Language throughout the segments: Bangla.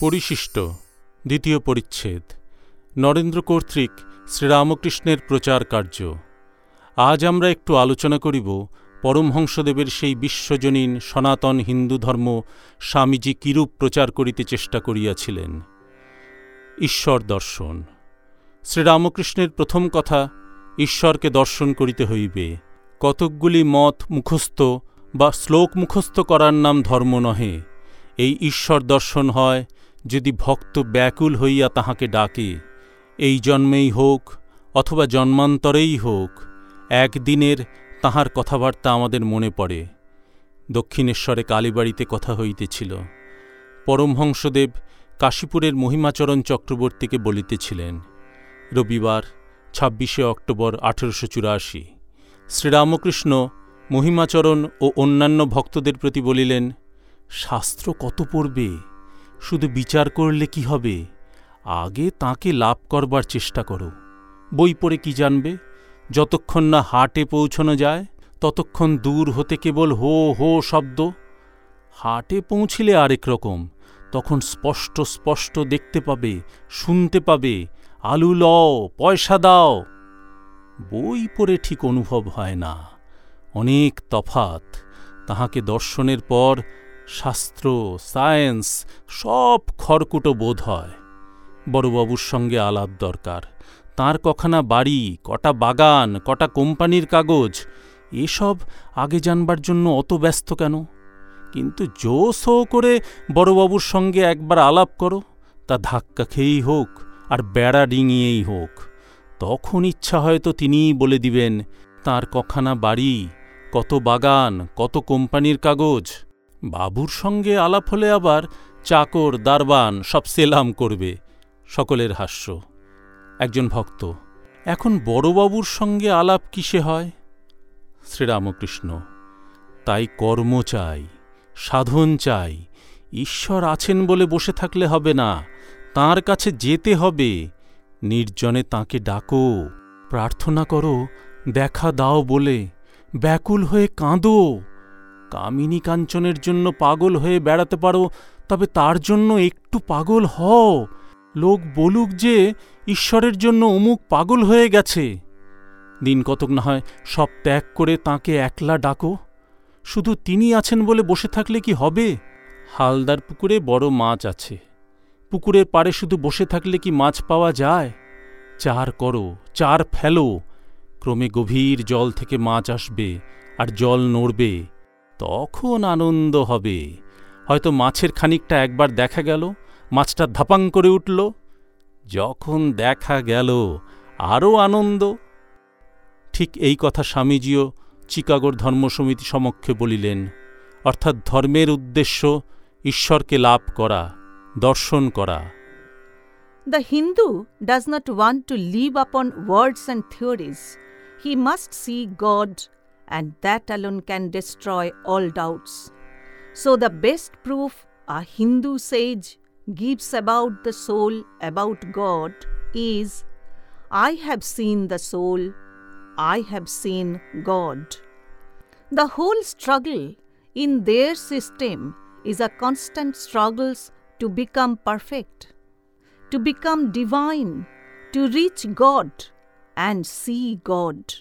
পরিশিষ্ট। দ্বিতীয় পরিচ্ছেদ। নরেন্দ্র কর্তৃক শ্রীরামকৃষ্ণের প্রচার কার্য। আজ আমরা একটু আলোচনা করিব পরমহংসদেবের সেই বিশ্বজনীন সনাতন হিন্দু ধর্ম স্বামীজি কিরূপ প্রচার করিতে চেষ্টা করিয়াছিলেন। ঈশ্বর দর্শন। শ্রীরামকৃষ্ণের প্রথম কথা, ঈশ্বরকে দর্শন করিতে হইবে। কতকগুলি মত মুখস্থ বা শ্লোক মুখস্থ করার নাম ধর্ম নহে। এই ঈশ্বর দর্শন হয় যদি ভক্ত ব্যাকুল হইয়া তাহাকে ডাকে, এই জন্মেই হোক অথবা জন্মান্তরেই হোক, একদিনের তাহার কথাবার্তা আমাদের মনে পড়ে। দক্ষিণেশ্বরে কালীবাড়িতে কথা হইতেছিল। পরমহংসদেব কাশীপুরের মহিমাচরণ চক্রবর্তীকে বলিতেছিলেন, রবিবার ছাব্বিশে অক্টোবর আঠেরোশো চুরাশি। শ্রীরামকৃষ্ণ মহিমাচরণ ও অন্যান্য ভক্তদের প্রতি বলিলেন, শাস্ত্র কত পড়বে? শুধু বিচার করলে কি হবে? আগে তাকে লাভ করবার চেষ্টা করো। বই পড়ে কি জানবে? যতক্ষণ না হাটে পৌঁছনো যায়, ততক্ষণ দূর হতে কেবল হো হো শব্দ। হাটে পৌঁছিলে আরেক রকম, তখন স্পষ্ট স্পষ্ট দেখতে পাবে, শুনতে পাবে, আলু লও, পয়সা দাও। বই পড়ে ঠিক অনুভব হয় না। অনেক তফাত। তাহাকে দর্শনের পর শাস্ত্র, সায়েন্স, সব খড়কুটো বোধ হয়। বড়বাবুর সঙ্গে আলাপ দরকার। তার কখানা বাড়ি, কটা বাগান, কটা কোম্পানির কাগজ, এসব আগে জানবার জন্য অত ব্যস্ত কেন? কিন্তু জো সো করে বড়বাবুর সঙ্গে একবার আলাপ করো, তা ধাক্কা খেয়েই হোক আর বেড়া ডিঙিয়েই হোক। তখন ইচ্ছা হয়তো তিনিই বলে দিবেন, তার কখানা বাড়ি, কত বাগান, কত কোম্পানির কাগজ বাবুর সঙ্গে আলাপ হলে আবার চাকর, দারবান সব সেলাম করবে, সকলের হাস্য। একজন ভক্ত, এখন বড়বাবুর সঙ্গে আলাপ কিসে হয়? শ্রীরামকৃষ্ণ, তাই কর্ম চাই, সাধন চাই, ঈশ্বর আছেন বলে বসে থাকলে হবে না, তার কাছে যেতে হবে, নির্জনে তাকে ডাকো, প্রার্থনা করো, দেখা দাও বলে, ব্যাকুল হয়ে কাঁদো। কামিনী কাঞ্চনের জন্য পাগল হয়ে বেড়াতে পারো, তবে তার জন্য একটু পাগল হও। লোক বলুক যে, ঈশ্বরের জন্য অমুক পাগল হয়ে গেছে। দিন কতক না হয় সব ত্যাগ করে তাকে একলা ডাকো। শুধু তিনি আছেন বলে বসে থাকলে কি হবে? হালদার পুকুরে বড় মাছ আছে। পুকুরের পাড়ে শুধু বসে থাকলে কি মাছ পাওয়া যায়? চার করো, চার ফেলো। ক্রমে গভীর জল থেকে মাছ আসবে, আর জল নড়বে। তখন আনন্দ হবে। হয়তো মাছের খানিকটা একবার দেখা গেল মাছটা ধাপাং করে উঠল। যখন দেখা গেল আরও আনন্দ। ঠিক এই কথা স্বামীজিও চিকাগোর ধর্মসমিতি সমক্ষে বলিলেন অর্থাৎ ধর্মের উদ্দেশ্য ঈশ্বরকে লাভ করা দর্শন করা। The Hindu does not want to live upon words and theories. He must see God, and that alone can destroy all doubts. So, the best proof a Hindu sage gives about the soul, about God, is I have seen the soul, I have seen God. The whole struggle in their system is a constant struggle to become perfect to become divine, to reach God and see God.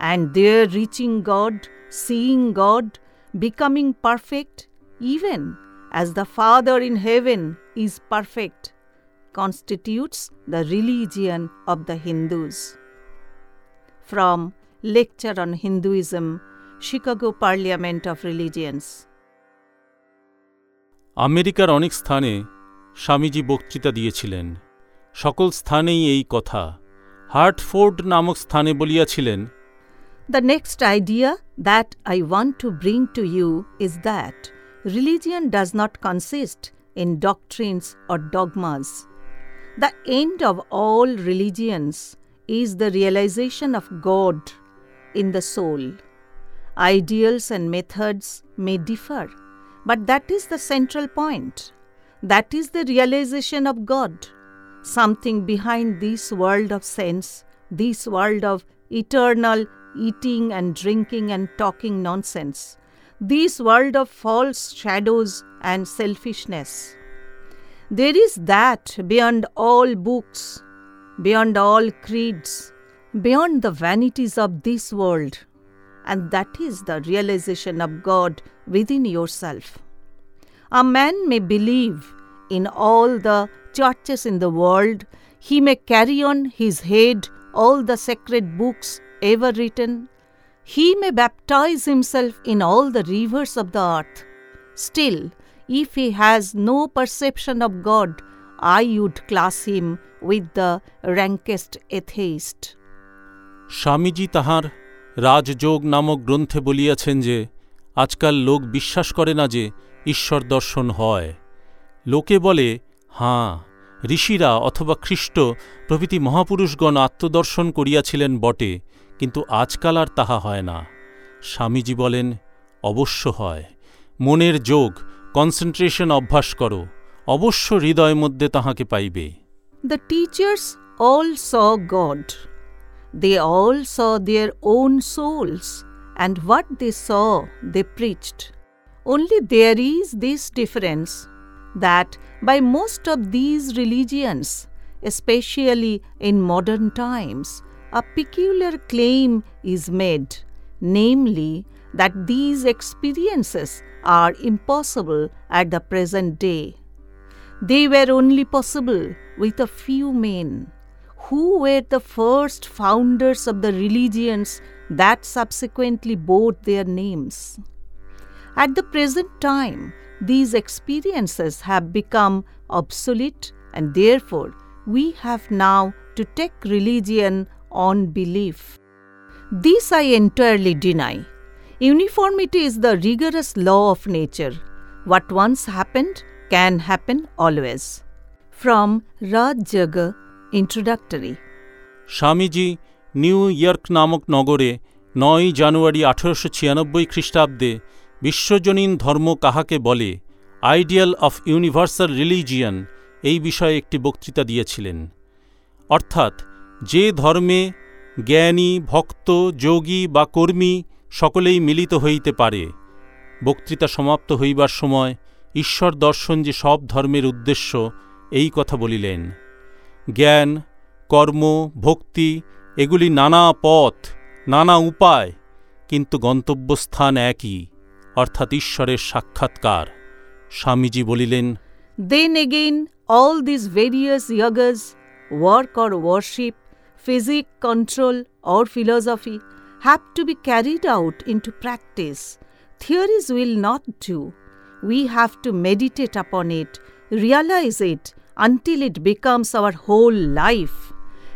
And there, reaching God, seeing God, becoming perfect, even as the Father in heaven is perfect, constitutes the religion of the Hindus. From Lecture on Hinduism, Chicago Parliament of Religions. আমেরিকার অনেক স্থানে স্বামীজি বক্তৃতা দিয়েছিলেন সকল স্থানেই এই কথা হার্টফোর্ড নামক স্থানে বলিয়াছিলেন The next idea that I want to bring to you is that religion does not consist in doctrines or dogmas. The end of all religions is the realization of God in the soul. Ideals and methods may differ, but that is the central point. That is the realization of God, something behind this world of sense, this world of eternal eating and drinking and talking nonsense, this world of false shadows and selfishness. There is that beyond all books, beyond all creeds, beyond the vanities of this world, and that is the realization of God within yourself. A man may believe in all the churches in the world, he may carry on his head all the sacred books ever written, he may baptize himself in all the rivers of the earth. Still, if he has no perception of God, I would class him with the rankest atheist. Swamiji তাহার রাজযোগ নামক গ্রন্থে বলিয়াছেন যে আজকাল লোক বিশ্বাস করে না যে ঈশ্বর দর্শন হয় লোকে বলে হাঁ ঋষিরা অথবা খ্রিস্ট প্রভৃতি মহাপুরুষগণ আত্মদর্শন করিয়াছিলেন বটে কিন্তু আজকাল আর তাহা হয় না। স্বামীজি বলেন, অবশ্য হয়। মনের যোগ কনসেন্ট্রেশন অভ্যাস করো। অবশ্য হৃদয় মধ্যে তাহাকে পাইবে। The teachers all saw God they all saw their own souls and what they saw they preached only there is this difference that by most of these religions especially in modern times a peculiar claim is made, namely, that these experiences are impossible at the present day. They were only possible with a few men who were the first founders of the religions that subsequently bore their names. At the present time, these experiences have become obsolete, and therefore, we have now to take religion on belief. This I entirely deny. Uniformity is the rigorous law of nature. What once happened can happen always. From Raj Jaga Introductory. Swamiji New York নগরে নয় জানুয়ারি আঠেরোশো ছিয়ানব্বই খ্রিস্টাব্দে বিশ্বজনীন ধর্ম কাহাকে বলে আইডিয়াল অফ ইউনিভার্সাল রিলিজিয়ান এই বিষয়ে একটি বক্তৃতা দিয়েছিলেন অর্থাৎ যে ধর্মে জ্ঞানী ভক্ত যোগী বা কর্মী সকলেই মিলিত হইতে পারে। বক্তৃতা সমাপ্ত হইবার সময় ঈশ্বর দর্শন যে সব ধর্মের উদ্দেশ্য এই কথা বলিলেন। জ্ঞান কর্ম ভক্তি এগুলি নানা পথ নানা উপায় কিন্তু গন্তব্যস্থান একই অর্থাৎ ঈশ্বরের সাক্ষাৎকার। স্বামীজি বলিলেন then again all these various yogas, work or worship, physic, control, or philosophy, have to be carried out into practice. Theories will not do. We have to meditate upon it, realize it until it becomes our whole life.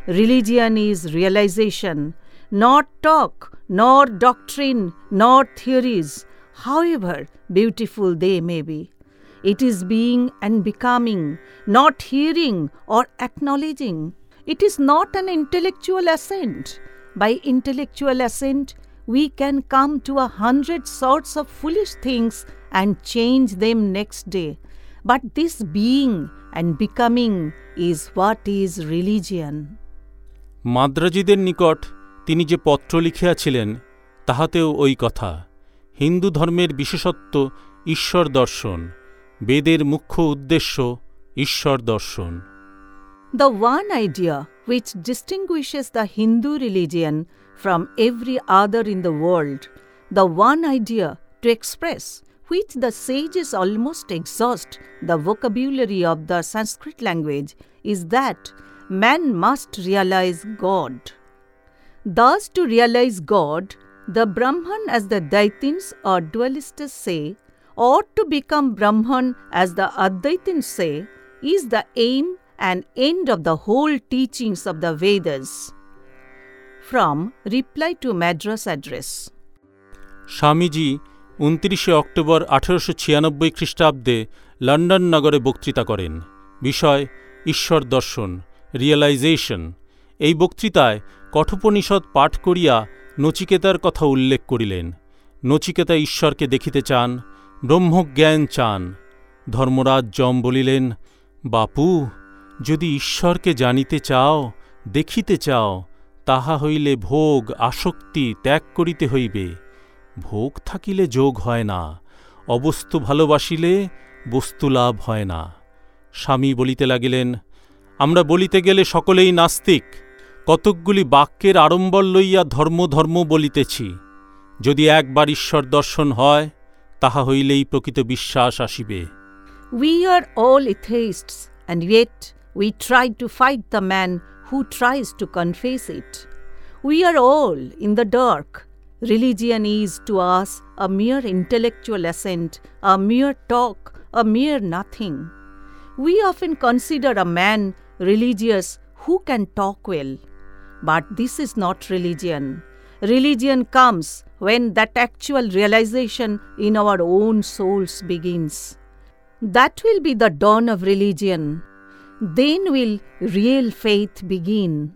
Religion is realization, not talk, nor doctrine, nor theories, however beautiful they may be. It is being and becoming, not hearing or acknowledging. It is not an intellectual assent. By intellectual assent, we can come to a hundred sorts of foolish things and change them next day. But this being and becoming is what is religion. মাদ্রাজিদের নিকট তিনি যে পত্র লিখিয়াছিলেন তাহাতেও ওই কথা হিন্দু ধর্মের বিশেষত্ব ঈশ্বর দর্শন বেদের মুখ্য উদ্দেশ্য ঈশ্বর দর্শন The one idea which distinguishes the Hindu religion from every other in the world, the one idea to express which the sages almost exhaust the vocabulary of the Sanskrit language, is that man must realize God. Thus, to realize God, the Brahman, as the Daitins or dualists say, or to become Brahman, as the Advaitins say, is the aim and end of the whole teachings of the Vedas. From Reply to Madras Address. Swamiji উনত্রিশে অক্টোবর আঠেরোশো ছিয়ানব্বই খ্রিস্টাব্দে লন্ডন নগরে বক্তৃতা করেন বিষয়, ঈশ্বর দর্শন রিয়েলাইজেশন এই বক্তৃতায় কঠোপনিষদ পাঠ করিয়া নচিকেতার কথা উল্লেখ করিলেন নচিকেতা ঈশ্বরকে দেখিতে চান, ব্রহ্মজ্ঞান চান ধর্মরাজ যম বলিলেন, বাপু যদি ঈশ্বরকে জানিতে চাও দেখিতে চাও তাহা হইলে ভোগ আসক্তি ত্যাগ করিতে হইবে। ভোগ থাকিলে যোগ হয় না অবস্তু ভালোবাসিলে বস্তু লাভ হয় না। স্বামী বলিতে লাগিলেন আমরা বলিতে গেলে সকলেই নাস্তিক কতকগুলি বাক্যের আড়ম্বর লইয়া ধর্ম ধর্ম বলিতেছি। যদি একবার ঈশ্বর দর্শন হয় তাহা হইলেই প্রকৃত বিশ্বাস আসিবে। We are all atheists, and yet we try to fight the man who tries to confess it. We are all in the dark. Religion is to us a mere intellectual assent, a mere talk, a mere nothing. We often consider a man religious who can talk well. But this is not religion. Religion comes when that actual realization in our own souls begins. That will be the dawn of religion. Then will real faith begin.